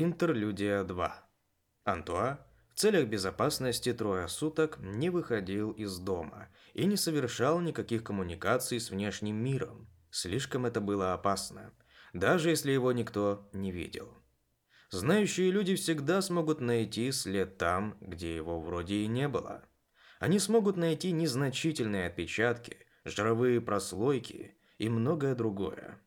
Интерлюдия 2. Антуа в целях безопасности трое суток не выходил из дома и не совершал никаких коммуникаций с внешним миром. Слишком это было опасно, даже если его никто не видел. Знающие люди всегда смогут найти след там, где его вроде и не было. Они смогут найти незначительные отпечатки, жировые прослойки и многое другое.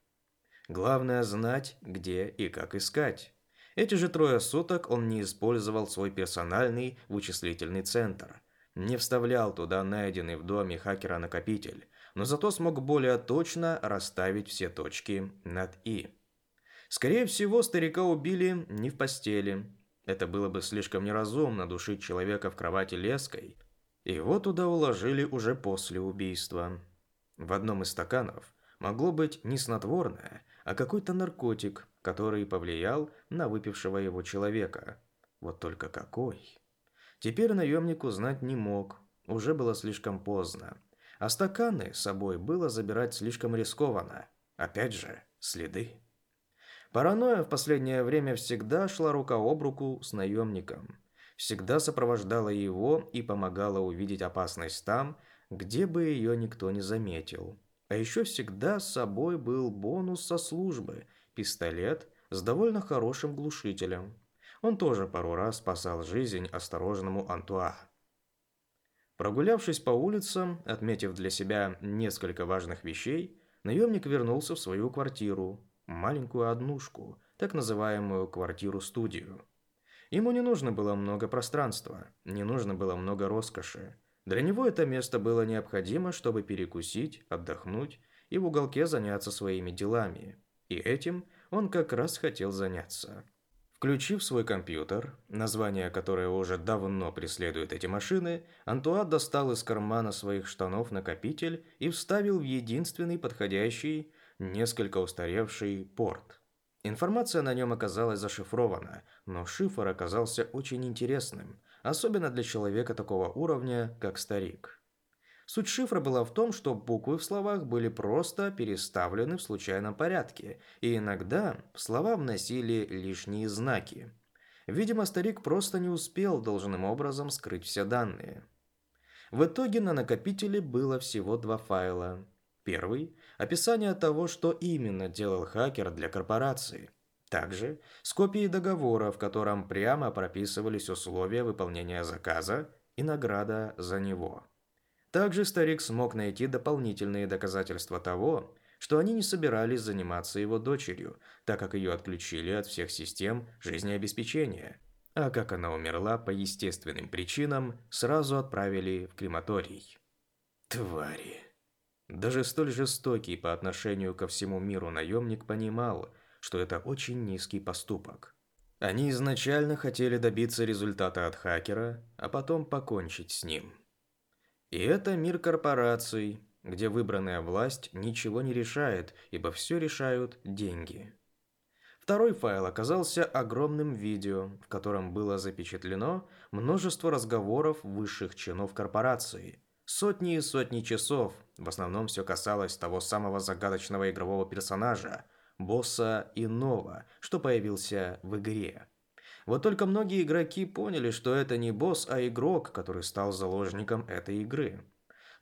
Главное знать, где и как искать. Эти же трое суток он не использовал свой персональный вычислительный центр, не вставлял туда найденный в доме хакера накопитель, но зато смог более точно расставить все точки над «и». Скорее всего, старика убили не в постели. Это было бы слишком неразумно душить человека в кровати леской. Его туда уложили уже после убийства. В одном из стаканов могло быть не снотворное, а какой-то наркотик, который повлиял на выпившего его человека. Вот только какой? Теперь наемник узнать не мог, уже было слишком поздно. А стаканы с собой было забирать слишком рискованно. Опять же, следы. Паранойя в последнее время всегда шла рука об руку с наемником. Всегда сопровождала его и помогала увидеть опасность там, где бы ее никто не заметил. А еще всегда с собой был бонус со службы – пистолет с довольно хорошим глушителем. Он тоже пару раз спасал жизнь осторожному Антуа. Прогулявшись по улицам, отметив для себя несколько важных вещей, наемник вернулся в свою квартиру, маленькую однушку, так называемую квартиру-студию. Ему не нужно было много пространства, не нужно было много роскоши. Для него это место было необходимо, чтобы перекусить, отдохнуть и в уголке заняться своими делами. И этим он как раз хотел заняться. Включив свой компьютер, название которое уже давно преследует эти машины, Антуа достал из кармана своих штанов накопитель и вставил в единственный подходящий, несколько устаревший порт. Информация на нем оказалась зашифрована, но шифр оказался очень интересным, особенно для человека такого уровня, как старик. Суть шифра была в том, что буквы в словах были просто переставлены в случайном порядке, и иногда в слова вносили лишние знаки. Видимо, старик просто не успел должным образом скрыть все данные. В итоге на накопителе было всего два файла. Первый – описание того, что именно делал хакер для корпорации. Также с копией договора, в котором прямо прописывались условия выполнения заказа и награда за него. Также старик смог найти дополнительные доказательства того, что они не собирались заниматься его дочерью, так как ее отключили от всех систем жизнеобеспечения. А как она умерла по естественным причинам, сразу отправили в крематорий. Твари. Даже столь жестокий по отношению ко всему миру наемник понимал, что это очень низкий поступок. Они изначально хотели добиться результата от хакера, а потом покончить с ним. И это мир корпораций, где выбранная власть ничего не решает, ибо все решают деньги. Второй файл оказался огромным видео, в котором было запечатлено множество разговоров высших чинов корпорации. Сотни и сотни часов, в основном все касалось того самого загадочного игрового персонажа, босса Иного, что появился в игре. Вот только многие игроки поняли, что это не босс, а игрок, который стал заложником этой игры.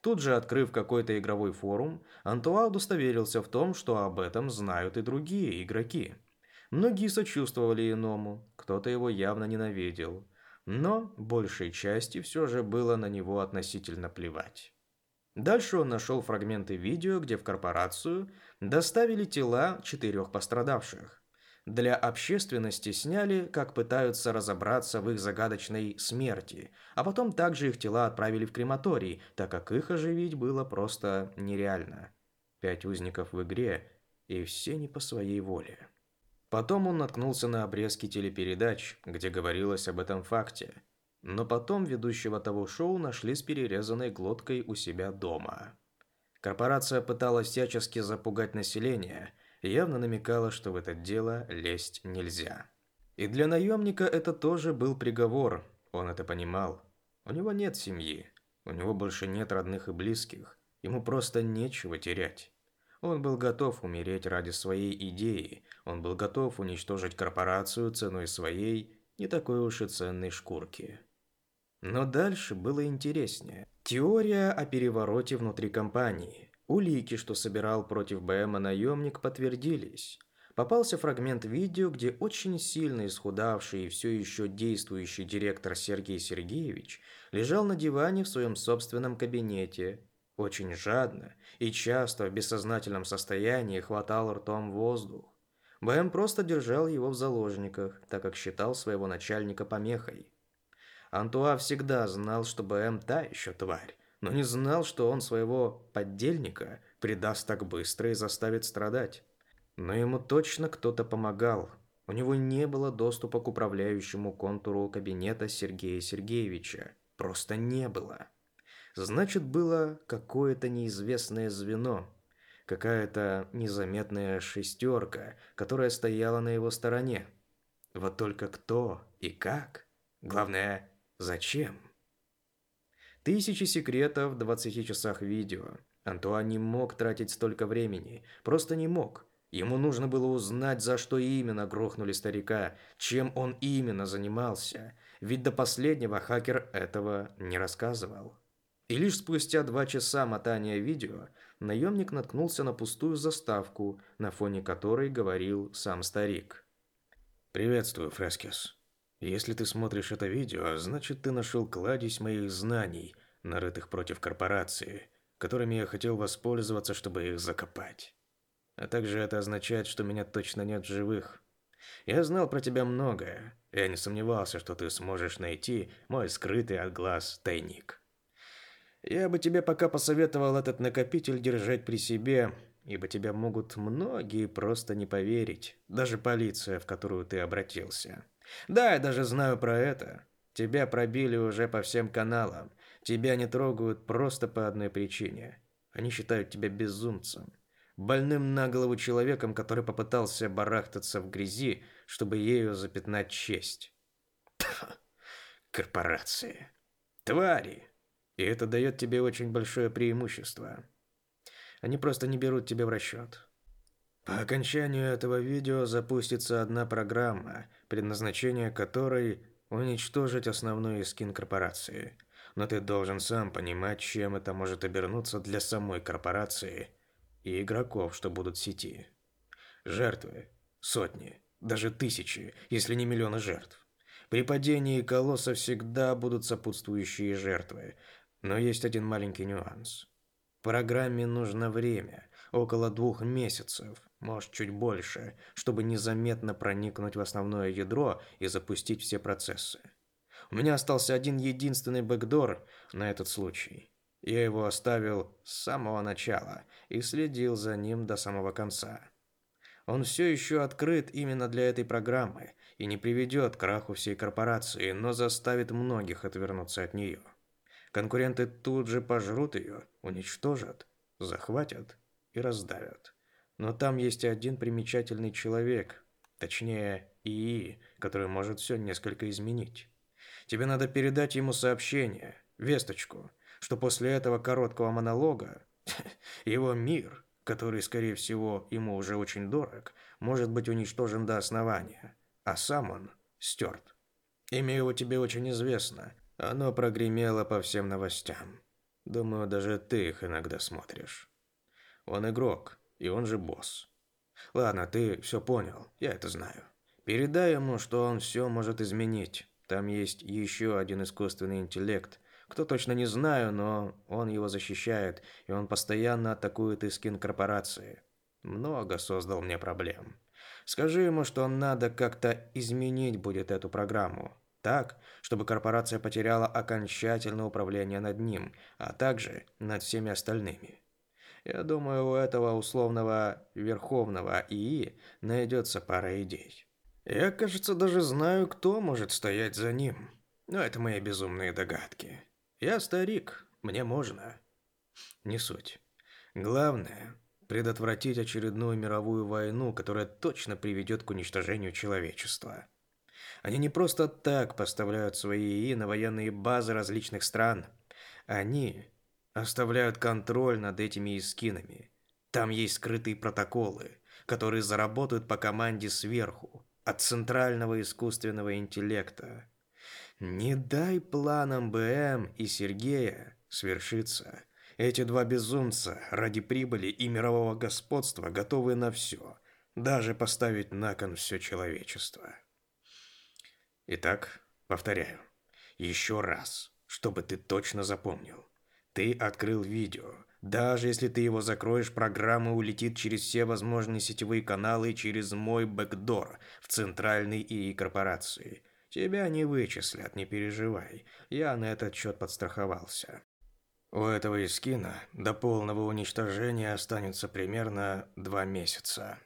Тут же, открыв какой-то игровой форум, Антуа удостоверился в том, что об этом знают и другие игроки. Многие сочувствовали иному, кто-то его явно ненавидел. Но большей части все же было на него относительно плевать. Дальше он нашел фрагменты видео, где в корпорацию доставили тела четырех пострадавших. Для общественности сняли, как пытаются разобраться в их загадочной смерти, а потом также их тела отправили в крематорий, так как их оживить было просто нереально. Пять узников в игре, и все не по своей воле. Потом он наткнулся на обрезки телепередач, где говорилось об этом факте. Но потом ведущего того шоу нашли с перерезанной глоткой у себя дома. Корпорация пыталась всячески запугать население – явно намекала, что в это дело лезть нельзя. И для наемника это тоже был приговор, он это понимал. У него нет семьи, у него больше нет родных и близких, ему просто нечего терять. Он был готов умереть ради своей идеи, он был готов уничтожить корпорацию ценой своей, не такой уж и ценной шкурки. Но дальше было интереснее. Теория о перевороте внутри компании. Улики, что собирал против БМа наемник, подтвердились. Попался фрагмент видео, где очень сильно исхудавший и все еще действующий директор Сергей Сергеевич лежал на диване в своем собственном кабинете, очень жадно и часто в бессознательном состоянии хватал ртом воздух. БМ просто держал его в заложниках, так как считал своего начальника помехой. Антуа всегда знал, что БМ та еще тварь, но не знал, что он своего поддельника предаст так быстро и заставит страдать. Но ему точно кто-то помогал. У него не было доступа к управляющему контуру кабинета Сергея Сергеевича. Просто не было. Значит, было какое-то неизвестное звено, какая-то незаметная шестерка, которая стояла на его стороне. Вот только кто и как? Главное, зачем? Тысячи секретов в 20 часах видео. Антуан не мог тратить столько времени, просто не мог. Ему нужно было узнать, за что именно грохнули старика, чем он именно занимался, ведь до последнего хакер этого не рассказывал. И лишь спустя два часа мотания видео наемник наткнулся на пустую заставку, на фоне которой говорил сам старик. «Приветствую, Фрескис. Если ты смотришь это видео, значит ты нашел кладезь моих знаний, нарытых против корпорации, которыми я хотел воспользоваться, чтобы их закопать. А также это означает, что меня точно нет живых. Я знал про тебя многое. Я не сомневался, что ты сможешь найти мой скрытый от глаз тайник. Я бы тебе пока посоветовал этот накопитель держать при себе, ибо тебя могут многие просто не поверить, даже полиция, в которую ты обратился. Да, я даже знаю про это. Тебя пробили уже по всем каналам. Тебя не трогают просто по одной причине. Они считают тебя безумцем. Больным на голову человеком, который попытался барахтаться в грязи, чтобы ею запятнать честь. Корпорации. Твари. И это дает тебе очень большое преимущество. Они просто не берут тебя в расчет. По окончанию этого видео запустится одна программа, предназначение которой уничтожить основной скин корпорации. Но ты должен сам понимать, чем это может обернуться для самой корпорации и игроков, что будут в сети. Жертвы. Сотни. Даже тысячи, если не миллионы жертв. При падении колосса всегда будут сопутствующие жертвы, но есть один маленький нюанс. Программе нужно время, около двух месяцев, может чуть больше, чтобы незаметно проникнуть в основное ядро и запустить все процессы. У меня остался один единственный бэкдор на этот случай. Я его оставил с самого начала и следил за ним до самого конца. Он все еще открыт именно для этой программы и не приведет к краху всей корпорации, но заставит многих отвернуться от нее. Конкуренты тут же пожрут ее, уничтожат, захватят и раздавят. Но там есть один примечательный человек, точнее ИИ, который может все несколько изменить. Тебе надо передать ему сообщение, весточку, что после этого короткого монолога его мир, который, скорее всего, ему уже очень дорог, может быть уничтожен до основания, а сам он стерт. Имя его тебе очень известно, оно прогремело по всем новостям. Думаю, даже ты их иногда смотришь. Он игрок, и он же босс. Ладно, ты все понял, я это знаю. Передай ему, что он все может изменить. Там есть еще один искусственный интеллект. Кто точно не знаю, но он его защищает, и он постоянно атакует Искин корпорации. Много создал мне проблем. Скажи ему, что надо как-то изменить будет эту программу. Так, чтобы корпорация потеряла окончательное управление над ним, а также над всеми остальными. Я думаю, у этого условного верховного ИИ найдется пара идей. Я, кажется, даже знаю, кто может стоять за ним. Но это мои безумные догадки. Я старик, мне можно. Не суть. Главное предотвратить очередную мировую войну, которая точно приведет к уничтожению человечества. Они не просто так поставляют свои ИИ на военные базы различных стран. Они оставляют контроль над этими искинами. Там есть скрытые протоколы, которые заработают по команде сверху, от центрального искусственного интеллекта. Не дай планам БМ и Сергея свершиться. Эти два безумца ради прибыли и мирового господства готовы на все, даже поставить на кон все человечество. Итак, повторяю, еще раз, чтобы ты точно запомнил. Ты открыл видео. Даже если ты его закроешь, программа улетит через все возможные сетевые каналы через мой бэкдор в центральной ИИ корпорации. Тебя не вычислят, не переживай. Я на этот счет подстраховался. У этого эскина до полного уничтожения останется примерно два месяца.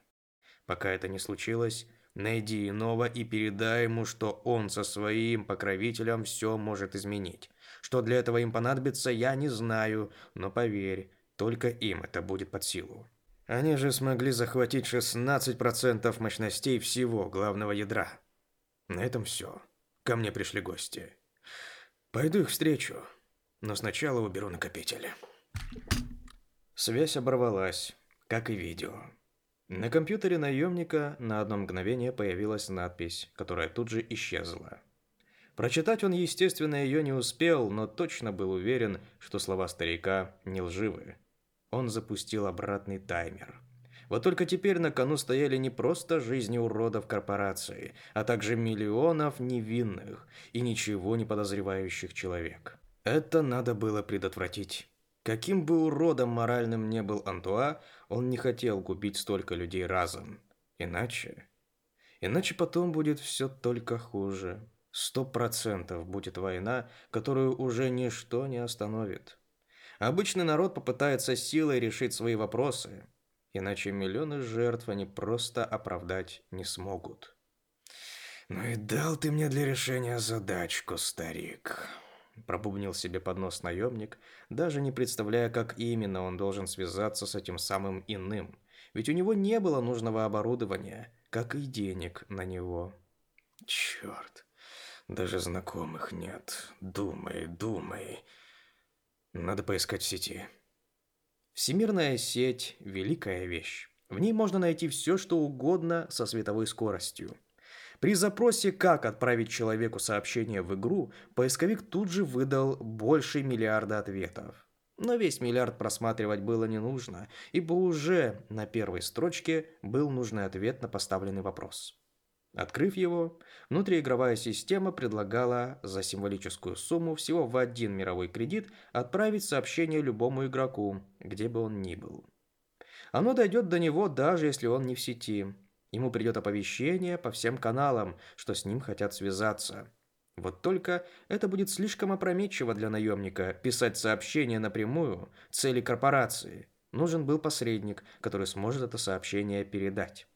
Пока это не случилось, найди иного и передай ему, что он со своим покровителем все может изменить. Что для этого им понадобится, я не знаю, но поверь, только им это будет под силу. Они же смогли захватить 16% мощностей всего главного ядра. На этом все. Ко мне пришли гости. Пойду их встречу, но сначала уберу накопители. Связь оборвалась, как и видео. На компьютере наемника на одно мгновение появилась надпись, которая тут же исчезла. Прочитать он, естественно, ее не успел, но точно был уверен, что слова старика не лживы. Он запустил обратный таймер. Вот только теперь на кону стояли не просто жизни уродов корпорации, а также миллионов невинных и ничего не подозревающих человек. Это надо было предотвратить. Каким бы уродом моральным не был Антуа, он не хотел губить столько людей разом. Иначе... Иначе потом будет все только хуже. Сто процентов будет война, которую уже ничто не остановит. Обычный народ попытается силой решить свои вопросы, иначе миллионы жертв они просто оправдать не смогут. «Ну и дал ты мне для решения задачку, старик», – пробубнил себе под нос наемник, даже не представляя, как именно он должен связаться с этим самым иным, ведь у него не было нужного оборудования, как и денег на него. «Черт, даже знакомых нет. Думай, думай. Надо поискать в сети». Всемирная сеть – великая вещь. В ней можно найти все, что угодно со световой скоростью. При запросе «Как отправить человеку сообщение в игру» поисковик тут же выдал больше миллиарда ответов. Но весь миллиард просматривать было не нужно, ибо уже на первой строчке был нужный ответ на поставленный вопрос. Открыв его, внутриигровая система предлагала за символическую сумму всего в один мировой кредит отправить сообщение любому игроку, где бы он ни был. Оно дойдет до него, даже если он не в сети. Ему придет оповещение по всем каналам, что с ним хотят связаться. Вот только это будет слишком опрометчиво для наемника писать сообщение напрямую цели корпорации. Нужен был посредник, который сможет это сообщение передать.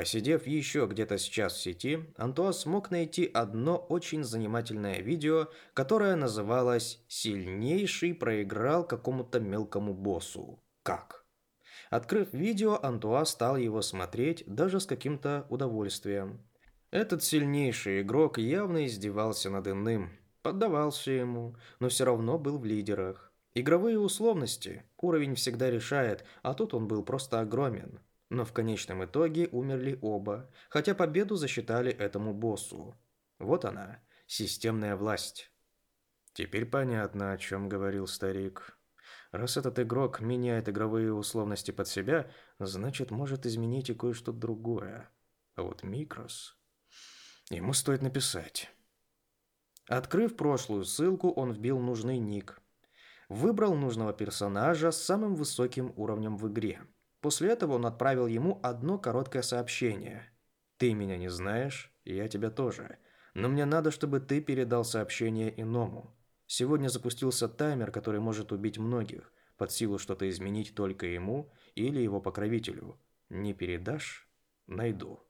Посидев еще где-то сейчас в сети, Антуа смог найти одно очень занимательное видео, которое называлось «Сильнейший проиграл какому-то мелкому боссу». Как? Открыв видео, Антуа стал его смотреть даже с каким-то удовольствием. Этот сильнейший игрок явно издевался над иным, поддавался ему, но все равно был в лидерах. Игровые условности уровень всегда решает, а тут он был просто огромен. Но в конечном итоге умерли оба, хотя победу засчитали этому боссу. Вот она, системная власть. Теперь понятно, о чем говорил старик. Раз этот игрок меняет игровые условности под себя, значит, может изменить и кое-что другое. А вот Микрос... Ему стоит написать. Открыв прошлую ссылку, он вбил нужный ник. Выбрал нужного персонажа с самым высоким уровнем в игре – После этого он отправил ему одно короткое сообщение. «Ты меня не знаешь, и я тебя тоже. Но мне надо, чтобы ты передал сообщение иному. Сегодня запустился таймер, который может убить многих. Под силу что-то изменить только ему или его покровителю. Не передашь? Найду».